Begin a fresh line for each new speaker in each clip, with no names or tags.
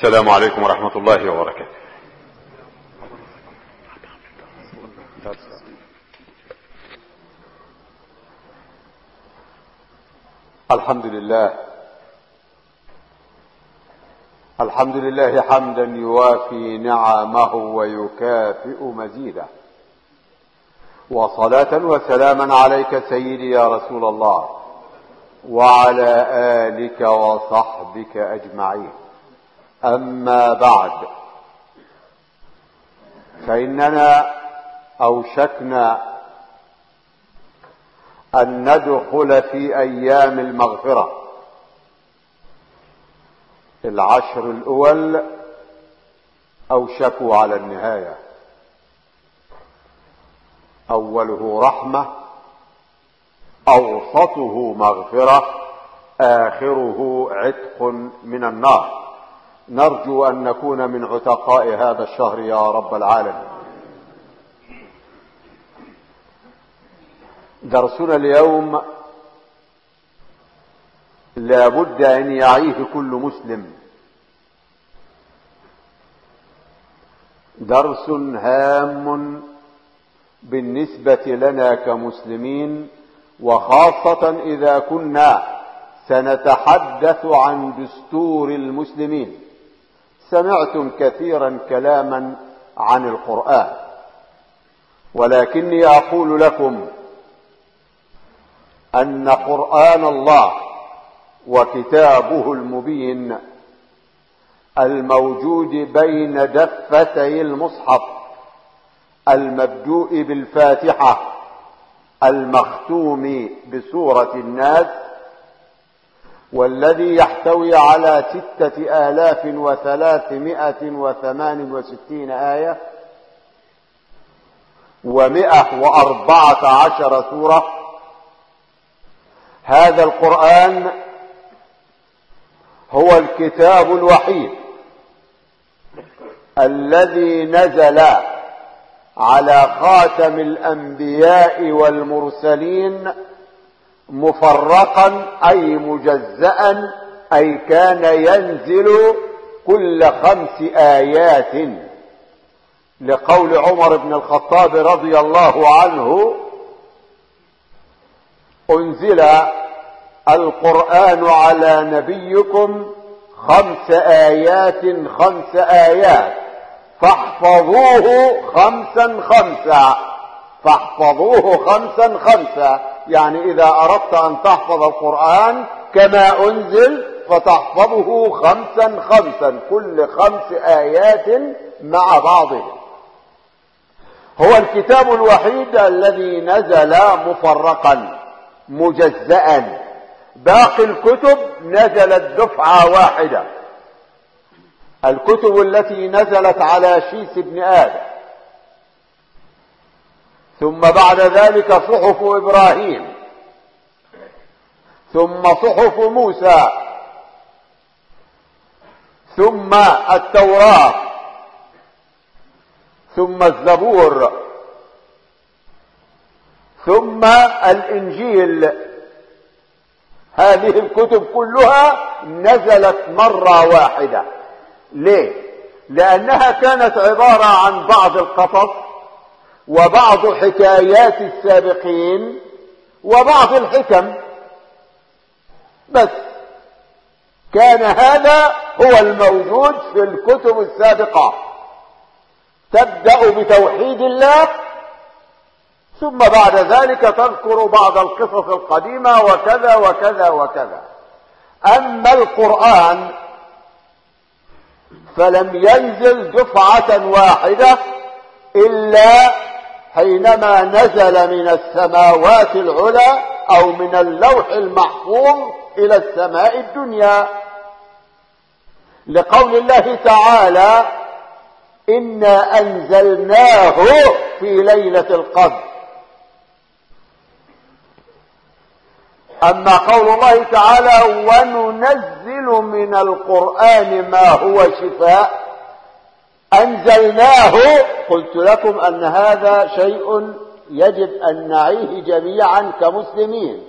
السلام عليكم ورحمة الله وبركاته. الحمد لله. الحمد لله حمدا يوافي نعمه ويكافئ مزيده. وصلاة وسلاما عليك سيدي يا رسول الله وعلى آلك وصحبك أجمعين. أما بعد فإننا أوشكنا أن ندخل في أيام المغفرة. العشر الأول أوشكوا على النهاية. أوله رحمة أوسطه مغفرة آخره عتق من النار. نرجو أن نكون من عتقاء هذا الشهر يا رب العالمين. درسنا اليوم لابد أن يعيه كل مسلم. درس هام بالنسبة لنا كمسلمين وخاصة إذا كنا سنتحدث عن دستور المسلمين. سمعتم كثيرا كلاما عن القرآن ولكني أقول لكم أن قرآن الله وكتابه المبين الموجود بين دفتي المصحف المبدوء بالفاتحة المختوم بسورة الناس والذي يحتوي على ستة آلاف وثلاثمائة وثمان وستين آية ومئة وأربعة عشر سورة. هذا القرآن هو الكتاب الوحيد الذي نزل على خاتم الأنبياء والمرسلين مفرقا أي مجزأ أي كان ينزل كل خمس آيات. لقول عمر بن الخطاب رضي الله عنه أنزل القرآن على نبيكم خمس آيات خمس آيات. فاحفظوه خمسا خمسا. فاحفظوه خمسا خمسا. يعني إذا أردت أن تحفظ القرآن كما أنزل فتحفظه خمسا خمسا كل خمس آيات مع بعضهم. هو الكتاب الوحيد الذي نزل مفرقا مجزأ باقي الكتب نزلت دفعة واحدة. الكتب التي نزلت على شيس ابن آدم. ثم بعد ذلك صحف إبراهيم. ثم صحف موسى. ثم التوراة. ثم الزبور. ثم الإنجيل. هذه الكتب كلها نزلت مرة واحدة. ليه؟ لأنها كانت عبارة عن بعض القصص وبعض حكايات السابقين وبعض الحكم. بس كان هذا هو الموجود في الكتب السابقة. تبدأ بتوحيد الله ثم بعد ذلك تذكر بعض القصص القديمة وكذا وكذا وكذا. أما القرآن فلم ينزل دفعة واحدة إلا حينما نزل من السماوات العلى أو من اللوح المحفوظ إلى السماء الدنيا. لقول الله تعالى إنا أنزلناه في ليلة القدر. أما قول الله تعالى وننزل من القرآن ما هو شفاء. أنزلناه. قلت لكم أن هذا شيء يجب أن نعيه جميعا كمسلمين.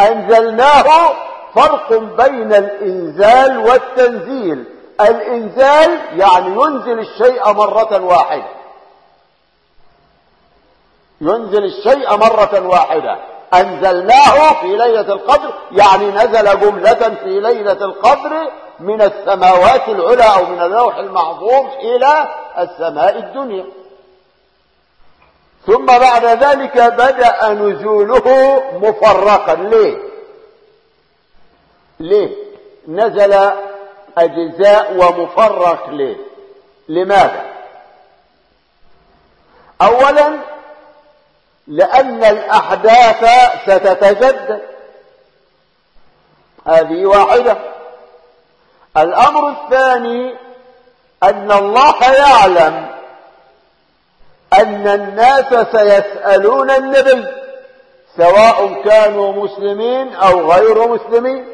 أنزلناه فرق بين الإنزال والتنزيل. الإنزال يعني ينزل الشيء مرة واحدة. ينزل الشيء مرة واحدة. أنزلناه في ليلة القدر يعني نزل جملة في ليلة القدر من السماوات العلى أو من اللوح المحفوظ إلى السماء الدنيا. ثم بعد ذلك بدأ نزوله مفرقا. ليه؟ ليه؟ نزل أجزاء ومفرق ليه؟ لماذا أولا لأن الأحداث ستتجدد. هذه واحدة. الأمر الثاني أن الله يعلم أن الناس سيسألون النبي سواء كانوا مسلمين أو غير مسلمين.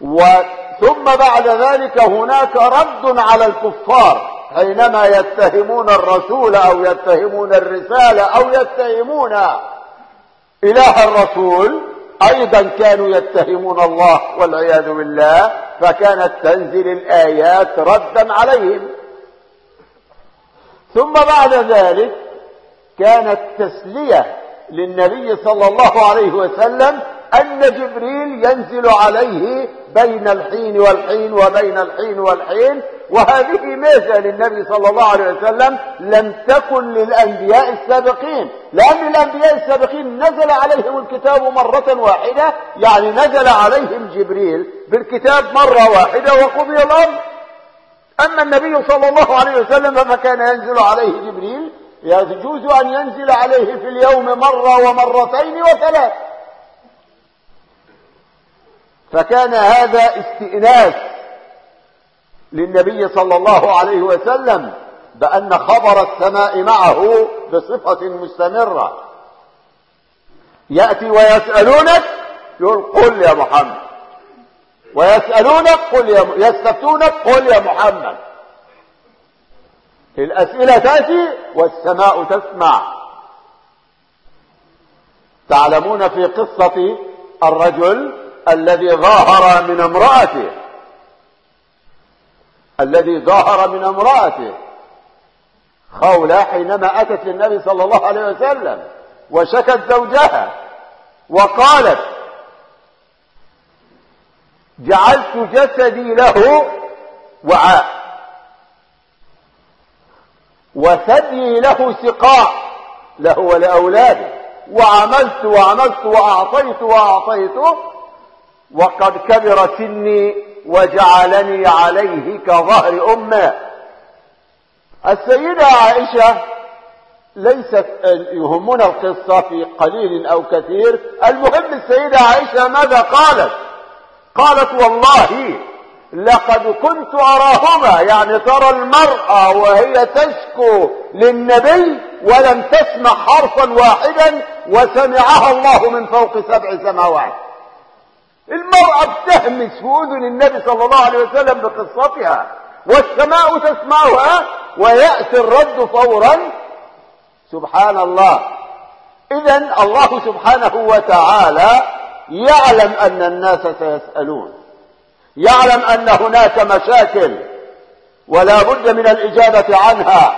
وثم بعد ذلك هناك رد على الكفار. حينما يتهمون الرسول أو يتهمون الرسالة أو يتهمون إله الرسول أيضا كانوا يتهمون الله والعياذ بالله فكانت تنزل الآيات ردا عليهم. ثم بعد ذلك كانت تسلية للنبي صلى الله عليه وسلم أن جبريل ينزل عليه بين الحين والحين وبين الحين والحين وهذه ميزة للنبي صلى الله عليه وسلم لم تكن للأنبياء السابقين. لأن الأنبياء السابقين نزل عليهم الكتاب مرة واحدة يعني نزل عليهم جبريل بالكتاب مرة واحدة وقضي الأمر. أما النبي صلى الله عليه وسلم فكان ينزل عليه جبريل يجوز أن ينزل عليه في اليوم مرة ومرتين وثلاث. فكان هذا استئناس للنبي صلى الله عليه وسلم بأن خبر السماء معه بصفة مستمرة. يأتي ويسألونك يقول قل يا محمد. ويسألونك قل يا م... يستفتونك قل يا محمد. الأسئلة تأتي والسماء تسمع. تعلمون في قصة الرجل الذي ظاهر من امرأته. الذي ظاهر من امرأته. خولة حينما أتت للنبي صلى الله عليه وسلم وشكت زوجها وقالت جعلت جسدي له وعاء وثدي له سقاء له ولأولاده وعملت وعملت وأعطيت وأعطيت وقد كبر سني وجعلني عليه كظهر أمة. السيدة عائشة ليست يهمنا القصة في قليل أو كثير. المهم السيدة عائشة ماذا قالت؟ قالت والله لقد كنت أراهما يعني ترى المرأة وهي تشكو للنبي ولم تسمع حرفا واحدا وسمعها الله من فوق سبع سماوات. المرأة بتهمس في أذن النبي صلى الله عليه وسلم بقصتها والسماء تسمعها ويأتي الرد فورا. سبحان الله. إذا الله سبحانه وتعالى يعلم أن الناس سيسألون. يعلم أن هناك مشاكل ولا بد من الإجابة عنها.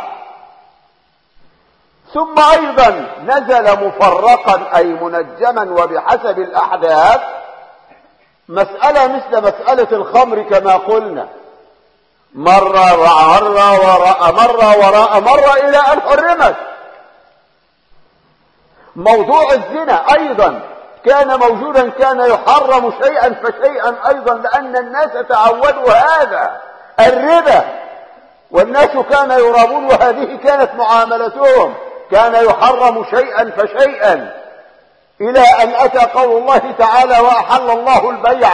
ثم أيضا نزل مفرقا أي منجما وبحسب الأحداث مسألة مثل مسألة الخمر كما قلنا. مرة مرة وراء مرة وراء مرة إلى أن حرمت. موضوع الزنا أيضا. كان موجودا كان يحرم شيئا فشيئا أيضا لأن الناس تعودوا هذا. الربا. والناس كانوا يرابون وهذه كانت معاملتهم. كان يحرم شيئا فشيئا. إلى أن أتى قول الله تعالى وأحل الله البيع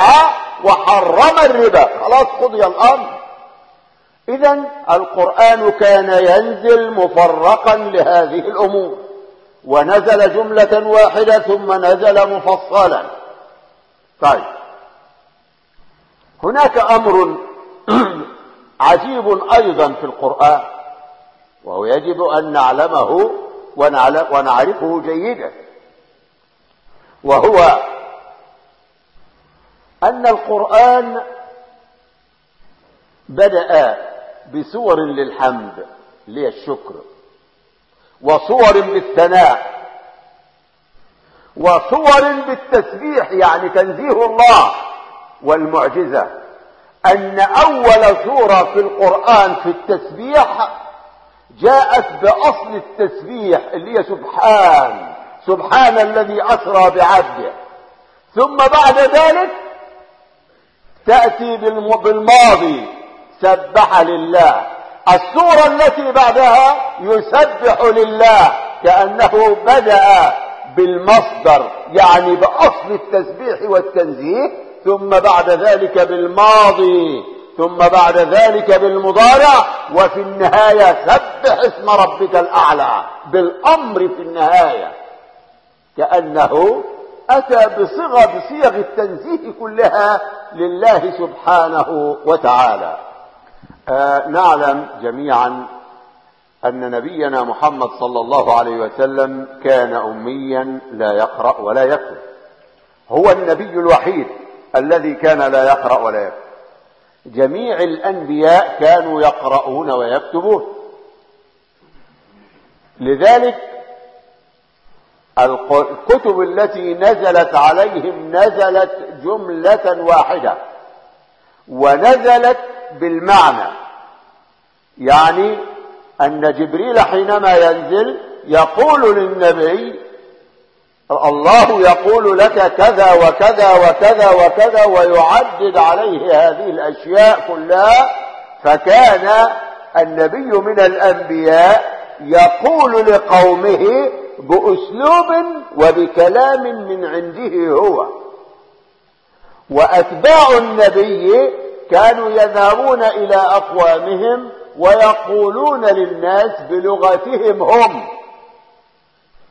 وحرم الربا. خلاص قضي الأمر. إذا القرآن كان ينزل مفرقا لهذه الأمور. ونزل جملة واحدة ثم نزل مفصلا. طيب. هناك أمر عجيب أيضا في القرآن وهو يجب أن نعلمه ونعرفه جيدا. وهو أن القرآن بدأ بصور للحمد الشكر وصور بالثناء وصور بالتسبيح يعني تنزيه الله والمعجزة. أن أول سورة في القرآن في التسبيح جاءت بأصل التسبيح اللي هي سبحان. سبحان الذي أسرى بعبده. ثم بعد ذلك تأتي بالماضي سبح لله. السورة التي بعدها يسبح لله كأنه بدأ بالمصدر يعني بأصل التسبيح والتنزيه ثم بعد ذلك بالماضي ثم بعد ذلك بالمضارع وفي النهاية سبح اسم ربك الأعلى. بالأمر في النهاية. كأنه أتى بصيغة بصيغ التنزيه كلها لله سبحانه وتعالى. آه نعلم جميعا أن نبينا محمد صلى الله عليه وسلم كان أميا لا يقرأ ولا يكتب. هو النبي الوحيد الذي كان لا يقرأ ولا يكتب. جميع الأنبياء كانوا يقرؤون ويكتبون. لذلك الكتب التي نزلت عليهم نزلت جملة واحدة ونزلت بالمعنى يعني أن جبريل حينما ينزل يقول للنبي الله يقول لك كذا وكذا وكذا وكذا ويعدد عليه هذه الأشياء كلها فكان النبي من الأنبياء يقول لقومه بأسلوب وبكلام من عنده هو. وأتباع النبي كانوا يذهبون إلى أقوامهم ويقولون للناس بلغتهم هم.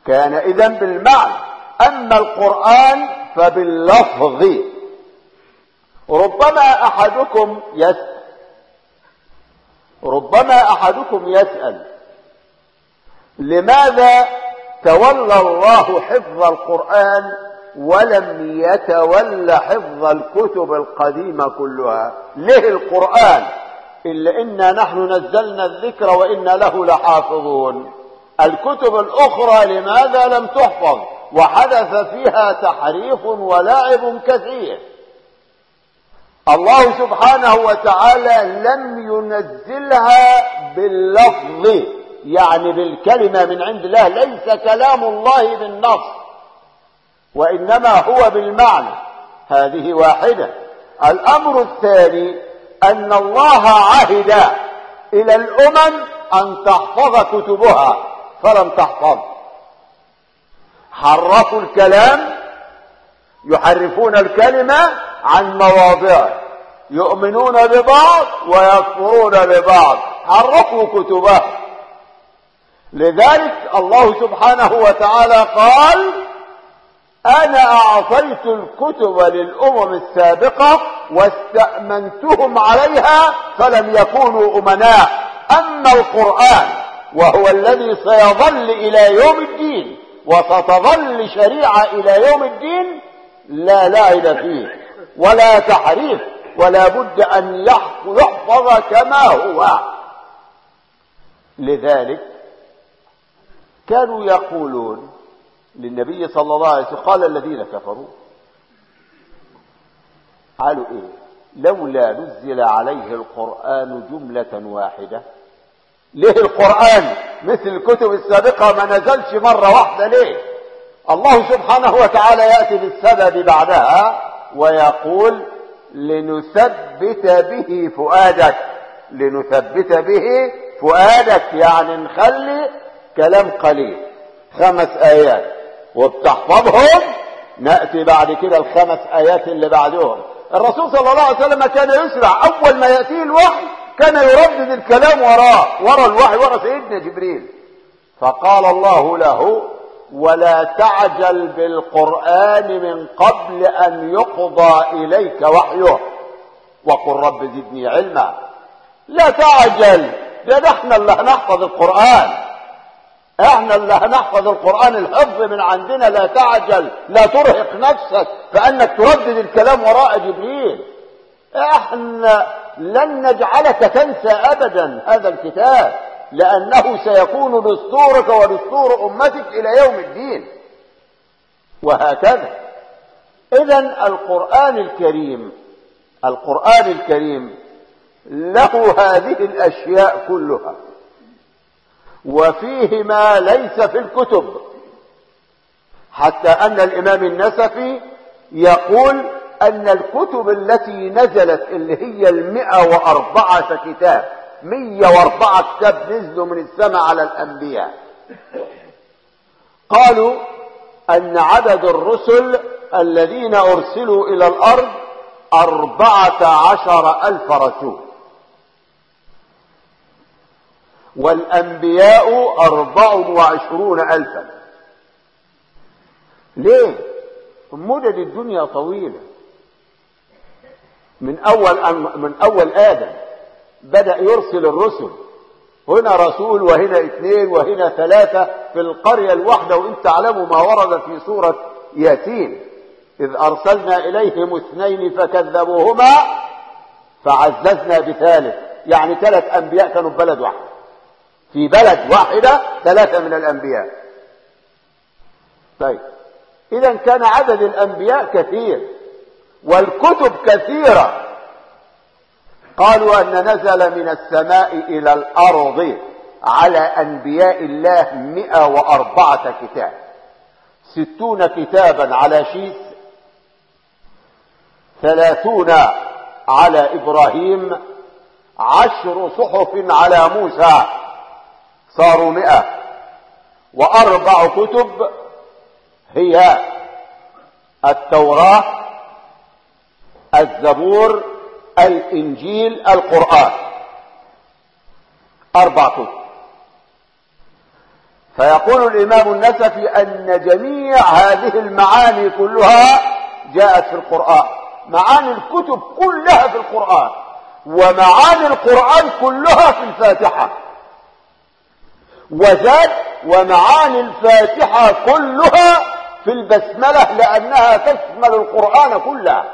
كان إذا بالمعنى. أما القرآن فباللفظ. ربما أحدكم يسأل ربما أحدكم يسأل لماذا تولى الله حفظ القرآن ولم يتولى حفظ الكتب القديمة كلها. ليه القرآن. إلا إنا نحن نزلنا الذكر وإنا له لحافظون. الكتب الأخرى لماذا لم تحفظ؟ وحدث فيها تحريف ولعب كثير. الله سبحانه وتعالى لم ينزلها باللفظ. يعني بالكلمة من عند الله ليس كلام الله بالنص وإنما هو بالمعنى. هذه واحدة. الأمر الثاني أن الله عهد إلى الأمم أن تحفظ كتبها فلم تحفظ. حرفوا الكلام يحرفون الكلمة عن مواضعه يؤمنون ببعض ويكفرون ببعض. حرفوا كتبه. لذلك الله سبحانه وتعالى قال أنا أعطيت الكتب للأمم السابقة واستأمنتهم عليها فلم يكونوا أمناء. أما القرآن وهو الذي سيظل إلى يوم الدين وستظل شريعة إلى يوم الدين لا لعب فيه ولا تحريف ولا بد أن يحفظ كما هو. لذلك كانوا يقولون للنبي صلى الله عليه وسلم قال الذين كفروا قالوا إيه؟ لولا نزل عليه القرآن جملة واحدة. ليه القرآن؟ مثل الكتب السابقة ما نزلش مرة واحدة ليه؟ الله سبحانه وتعالى يأتي بالسبب بعدها ويقول لنثبت به فؤادك. لنثبت به فؤادك يعني نخلي كلام قليل. خمس آيات. وبتحفظهم. نأتي بعد كده الخمس آيات اللي بعدهم. الرسول صلى الله عليه وسلم كان يسرع. أول ما يأتيه الوحي كان يردد الكلام وراه. ورا الوحي ورا سيدنا جبريل. فقال الله له ولا تعجل بالقرآن من قبل أن يقضى إليك وحيه. وقل رب زدني علما. لا تعجل. ده إحنا اللي هنحفظ القرآن. إحنا اللي هنحفظ القرآن الحفظ من عندنا لا تعجل لا ترهق نفسك فانك تردد الكلام وراء جبريل. إحنا لن نجعلك تنسى أبدا هذا الكتاب لأنه سيكون دستورك ودستور أمتك إلى يوم الدين. وهكذا. إذا القرآن الكريم القرآن الكريم له هذه الأشياء كلها. وفيه ما ليس في الكتب. حتى أن الإمام النسفي يقول أن الكتب التي نزلت اللي هي المئة وأربعة كتاب مية وأربعة كتاب نزلوا من السماء على الأنبياء. قالوا أن عدد الرسل الذين أرسلوا إلى الأرض أربعة عشر ألف رسول. والأنبياء أربع وعشرون ألفا. ليه؟ مدد الدنيا طويلة. من أول من أول آدم بدأ يرسل الرسل. هنا رسول وهنا اثنين وهنا ثلاثة في القرية الواحدة وإن تعلموا ما ورد في سورة ياسين. إذ أرسلنا إليهم اثنين فكذبوهما فعززنا بثالث. يعني ثلاث أنبياء كانوا في بلد واحد. في بلد واحدة ثلاثة من الأنبياء. طيب. إذا كان عدد الأنبياء كثير والكتب كثيرة. قالوا أن نزل من السماء إلى الأرض على أنبياء الله مئة وأربعة كتاب. ستون كتابا على شيث ثلاثون على إبراهيم عشر صحف على موسى. صاروا مئة. وأربع كتب هي التوراة الزبور الإنجيل القرآن. أربع كتب. فيقول الإمام النسفي أن جميع هذه المعاني كلها جاءت في القرآن. معاني الكتب كلها في القرآن. ومعاني القرآن كلها في الفاتحة. وزاد ومعاني الفاتحة كلها في البسملة لأنها تشمل القرآن كله.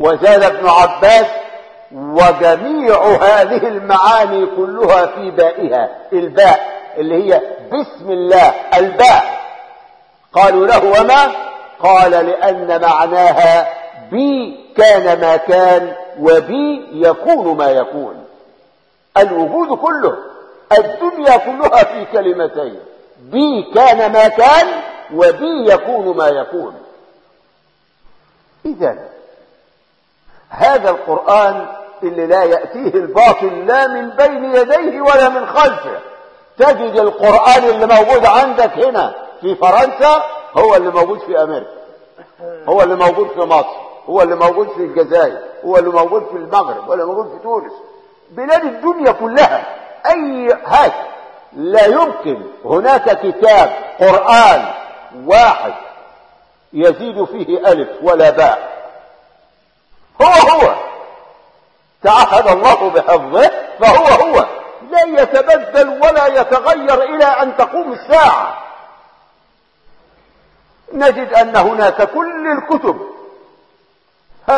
وزاد ابن عباس وجميع هذه المعاني كلها في بائها الباء اللي هي بسم الله الباء. قالوا له وما؟ قال لأن معناها بي كان ما كان وبي يكون ما يكون. الوجود كله الدنيا كلها في كلمتين بي كان ما كان وبي يكون ما يكون. إذا هذا القرآن اللي لا يأتيه الباطل لا من بين يديه ولا من خلفه. تجد القرآن اللي موجود عندك هنا في فرنسا هو اللي موجود في أمريكا هو اللي موجود في مصر هو اللي موجود في الجزائر هو اللي موجود في المغرب هو اللي موجود في تونس. بلاد الدنيا كلها. أي هات لا يمكن هناك كتاب قرآن واحد يزيد فيه ألف ولا باء. هو هو. تعهد الله بحفظه فهو هو. لا يتبدل ولا يتغير إلى أن تقوم الساعة. نجد أن هناك كل الكتب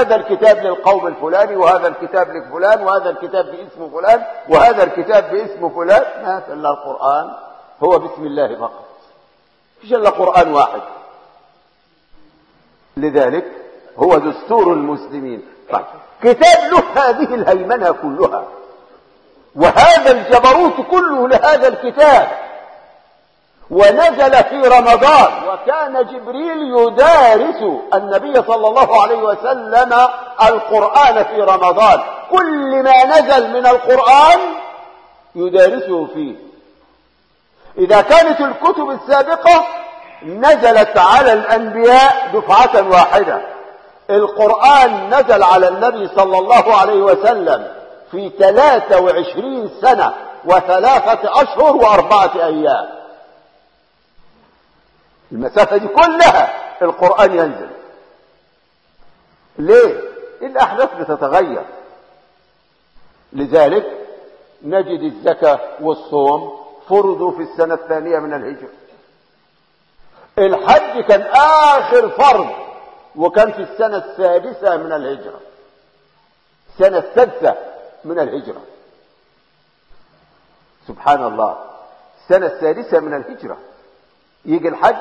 هذا الكتاب للقوم الفلاني وهذا الكتاب لفلان وهذا الكتاب باسم فلان وهذا الكتاب باسم فلان. ما إلا القرآن؟ هو بسم الله فقط. فيش إلا قرآن واحد؟ لذلك هو دستور المسلمين. طيب كتاب له هذه الهيمنة كلها وهذا الجبروت كله لهذا الكتاب. ونزل في رمضان وكان جبريل يدارس النبي صلى الله عليه وسلم القرآن في رمضان. كل ما نزل من القرآن يدارسه فيه. إذا كانت الكتب السابقة نزلت على الأنبياء دفعة واحدة. القرآن نزل على النبي صلى الله عليه وسلم في 23 سنة وثلاثة أشهر وأربعة أيام. المسافة دي كلها القرآن ينزل. ليه؟ الأحداث بتتغير. لذلك نجد الزكاة والصوم فرضوا في السنة الثانية من الهجرة. الحج كان آخر فرض وكان في السنة السادسة من الهجرة. السنة السادسة من الهجرة. سبحان الله. السنة السادسة من الهجرة. يجي الحج.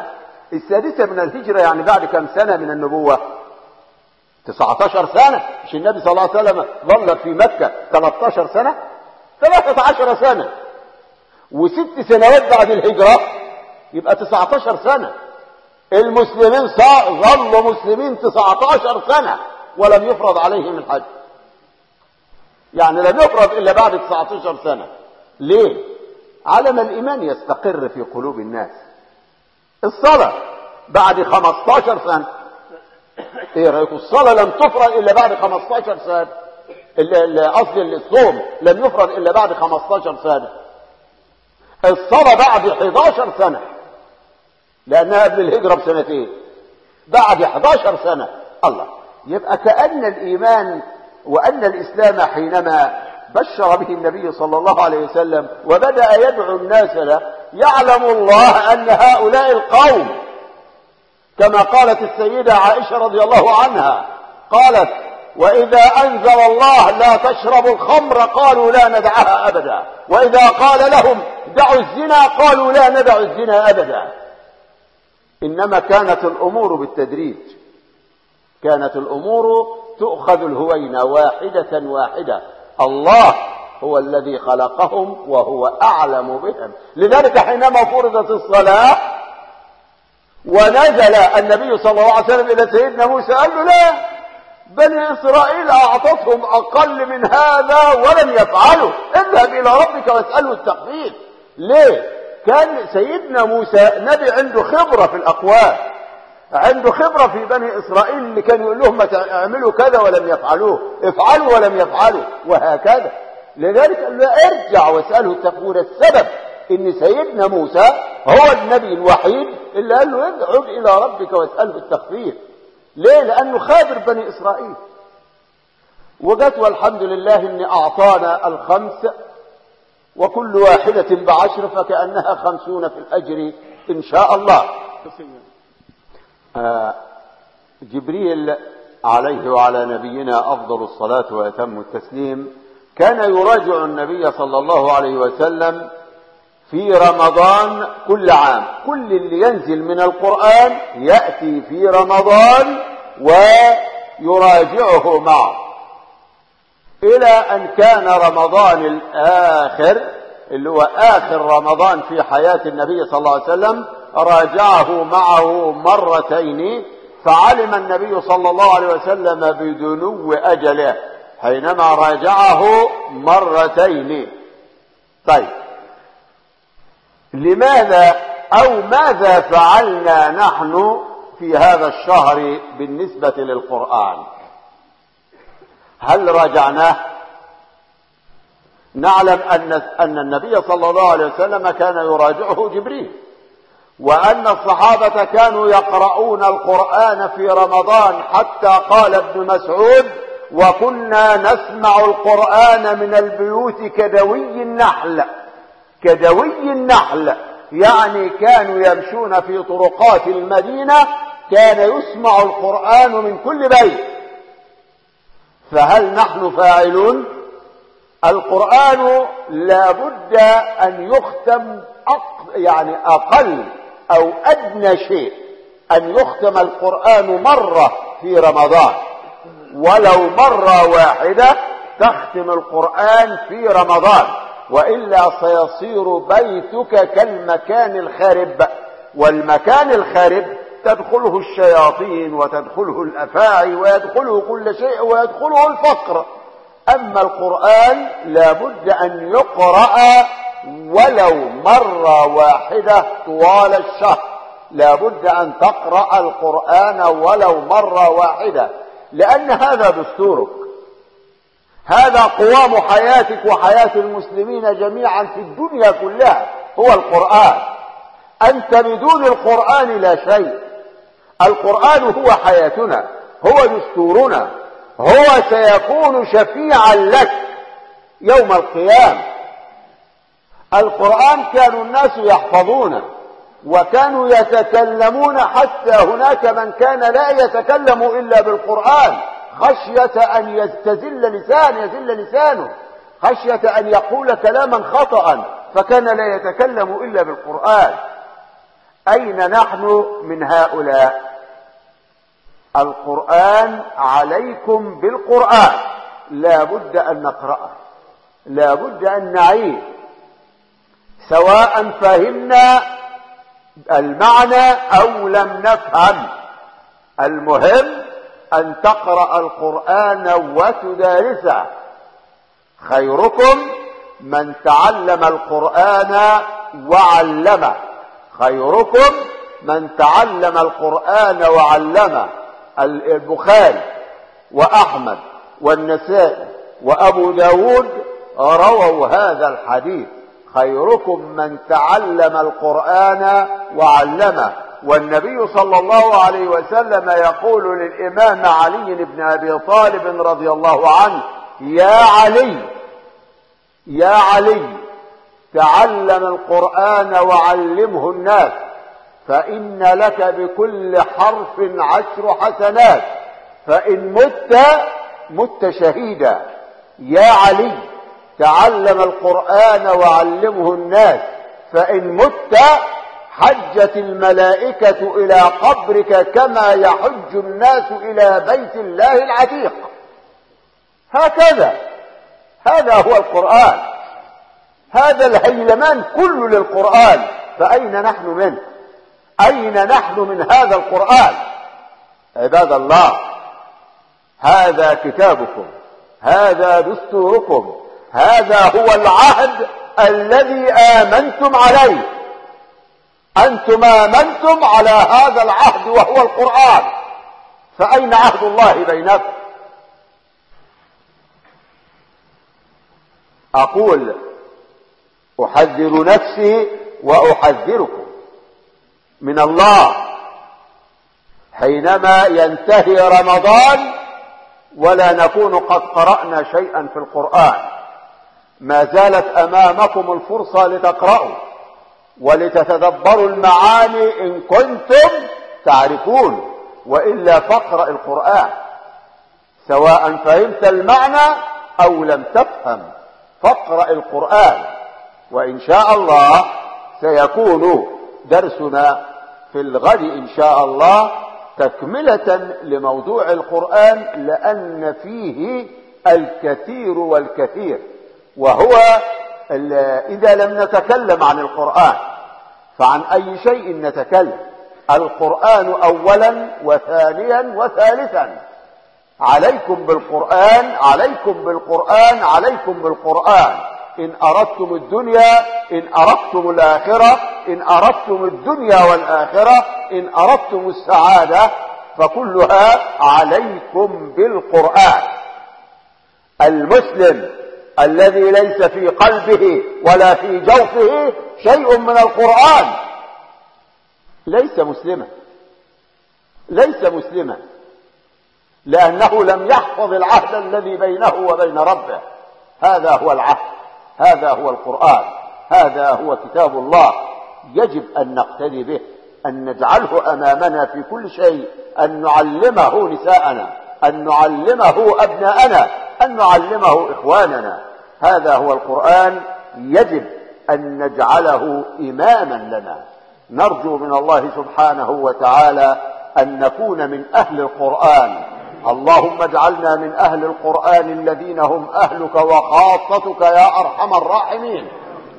السادسة من الهجرة يعني بعد كم سنة من النبوة؟ 19 سنة. مش النبي صلى الله عليه وسلم ظل في مكة 13 سنة؟ 13 سنة. وست سنوات بعد الهجرة يبقى 19 سنة. المسلمين ظلوا مسلمين 19 سنة ولم يفرض عليهم الحج. يعني لم يفرض إلا بعد 19 سنة. ليه؟ على ما الإيمان يستقر في قلوب الناس. الصلاة. بعد 15 سنة. إيه رأيكم الصلاة لم تفرض إلا بعد 15 سنة. قصدي الصوم لم يفرض إلا بعد 15 سنة. الصلاة بعد 11 سنة. لأنها قبل الهجرة بسنتين. بعد 11 سنة. الله. يبقى كأن الإيمان وأن الإسلام حينما بشر به النبي صلى الله عليه وسلم وبدأ يدعو الناس له يعلم الله أن هؤلاء القوم كما قالت السيدة عائشة رضي الله عنها قالت وإذا أنزل الله لا تشربوا الخمر قالوا لا ندعها أبدا وإذا قال لهم دعوا الزنا قالوا لا ندع الزنا أبدا. إنما كانت الأمور بالتدريج كانت الأمور تؤخذ الهوينة واحدة واحدة الله هو الذي خلقهم وهو أعلم بهم. لذلك حينما فرضت الصلاة ونزل النبي صلى الله عليه وسلم إلى سيدنا موسى قال له لا بني إسرائيل أعطتهم أقل من هذا ولم يفعلوا. اذهب إلى ربك واسأله التخفيف ليه؟ كان سيدنا موسى نبي عنده خبرة في الأقوال. عنده خبرة في بني إسرائيل اللي كان يقول لهم اعملوا كذا ولم يفعلوه. افعلوا ولم يفعلوا. وهكذا. لذلك قال له ارجع واسأله التخفيف السبب إن سيدنا موسى هو النبي الوحيد اللي قال له ادعو إلى ربك واسأله التخفيف ليه؟ لأنه خابر بني إسرائيل. وجت والحمد لله ان أعطانا الخمس وكل واحدة بعشر فكأنها خمسون في الأجر إن شاء الله. جبريل عليه وعلى نبينا أفضل الصلاة وأتم التسليم كان يراجع النبي صلى الله عليه وسلم في رمضان كل عام. كل اللي ينزل من القرآن يأتي في رمضان ويراجعه معه. إلى أن كان رمضان الآخر اللي هو آخر رمضان في حياة النبي صلى الله عليه وسلم راجعه معه مرتين فعلم النبي صلى الله عليه وسلم بدنو أجله حينما راجعه مرتين. طيب لماذا أو ماذا فعلنا نحن في هذا الشهر بالنسبة للقرآن؟ هل راجعناه؟ نعلم أن أن النبي صلى الله عليه وسلم كان يراجعه جبريل. وأن الصحابة كانوا يقرؤون القرآن في رمضان حتى قال ابن مسعود وكنا نسمع القرآن من البيوت كدوي النحل. كدوي النحل. يعني كانوا يمشون في طرقات المدينة كان يسمع القرآن من كل بيت. فهل نحن فاعلون؟ القرآن لابد أن يختم يعني أقل أو أدنى شيء أن يختم القرآن مرة في رمضان. ولو مرة واحدة تختم القرآن في رمضان. وإلا سيصير بيتك كالمكان الخارب. والمكان الخارب تدخله الشياطين وتدخله الأفاعي ويدخله كل شيء ويدخله الفقر. أما القرآن لابد أن يقرأ ولو مرة واحدة طوال الشهر. لابد أن تقرأ القرآن ولو مرة واحدة. لأن هذا دستورك. هذا قوام حياتك وحياة المسلمين جميعا في الدنيا كلها هو القرآن. أنت بدون القرآن لا شيء. القرآن هو حياتنا هو دستورنا هو سيكون شفيعا لك يوم القيامة. القرآن كانوا الناس يحفظونه وكانوا يتكلمون حتى هناك من كان لا يتكلم إلا بالقرآن. خشية أن يستزل لسان يزل لسانه. خشية أن يقول كلاما خطأ فكان لا يتكلم إلا بالقرآن. أين نحن من هؤلاء؟ القرآن عليكم بالقرآن. لا بد أن نقرأه. لا بد أن نعيه. سواء فهمنا المعنى أو لم نفهم. المهم أن تقرأ القرآن وتدارسه. خيركم من تعلم القرآن وعلمه. خيركم من تعلم القرآن وعلمه. البخاري وأحمد والنسائي وأبو داود رووا هذا الحديث. خيركم من تعلم القرآن وعلمه. والنبي صلى الله عليه وسلم يقول للإمام علي بن أبي طالب رضي الله عنه يا علي يا علي تعلم القرآن وعلمه الناس فإن لك بكل حرف عشر حسنات فإن مت مت شهيدا. يا علي تعلم القرآن وعلمه الناس فإن مت حجت الملائكة إلى قبرك كما يحج الناس إلى بيت الله العتيق. هكذا هذا هو القرآن. هذا الهيلمان كله للقرآن. فأين نحن منه؟ أين نحن من هذا القرآن؟ عباد الله هذا كتابكم هذا دستوركم. هذا هو العهد الذي آمنتم عليه. أنتم آمنتم على هذا العهد وهو القرآن. فأين عهد الله بينكم؟ أقول أحذر نفسي وأحذركم من الله. حينما ينتهي رمضان ولا نكون قد قرأنا شيئا في القرآن. ما زالت أمامكم الفرصة لتقرأوا ولتتدبروا المعاني إن كنتم تعرفون وإلا فاقرأ القرآن سواء فهمت المعنى أو لم تفهم فاقرأ القرآن وإن شاء الله سيكون درسنا في الغد إن شاء الله تكملة لموضوع القرآن لأن فيه الكثير والكثير. وهو إذا لم نتكلم عن القرآن فعن أي شيء نتكلم. القرآن أولا وثانيا وثالثا. عليكم بالقرآن عليكم بالقرآن عليكم بالقرآن. إن أردتم الدنيا إن أردتم الآخرة إن أردتم الدنيا والآخرة إن أردتم السعادة فكلها عليكم بالقرآن. المسلم الذي ليس في قلبه ولا في جوفه شيء من القرآن. ليس مسلما. ليس مسلما. لأنه لم يحفظ العهد الذي بينه وبين ربه. هذا هو العهد. هذا هو القرآن. هذا هو كتاب الله. يجب أن نقتدي به أن نجعله أمامنا في كل شيء أن نعلمه نساءنا أن نعلمه أبناءنا أن نعلمه إخواننا. هذا هو القرآن يجب أن نجعله إماما لنا. نرجو من الله سبحانه وتعالى أن نكون من أهل القرآن. اللهم اجعلنا من أهل القرآن الذين هم أهلك وخاصتك يا أرحم الراحمين.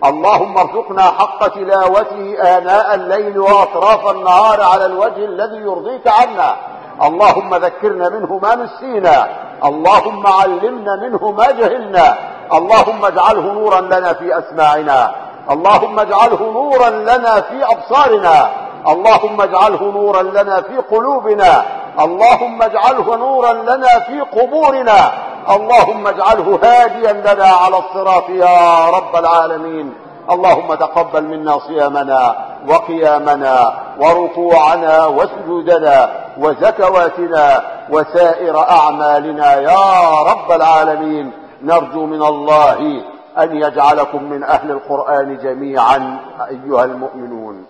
اللهم ارزقنا حق تلاوته آناء الليل وأطراف النهار على الوجه الذي يرضيك عنا. اللهم ذكرنا منه ما نسينا. اللهم علمنا منه ما جهلنا. اللهم اجعله نورا لنا في أسماعنا. اللهم اجعله نورا لنا في أبصارنا. اللهم اجعله نورا لنا في قلوبنا. اللهم اجعله نورا لنا في قبورنا. اللهم اجعله هاديا لنا على الصراط يا رب العالمين. اللهم تقبل منا صيامنا وقيامنا وركوعنا وسجودنا وزكواتنا وسائر أعمالنا يا رب العالمين. نرجو من الله أن يجعلكم من أهل القرآن جميعا أيها المؤمنون.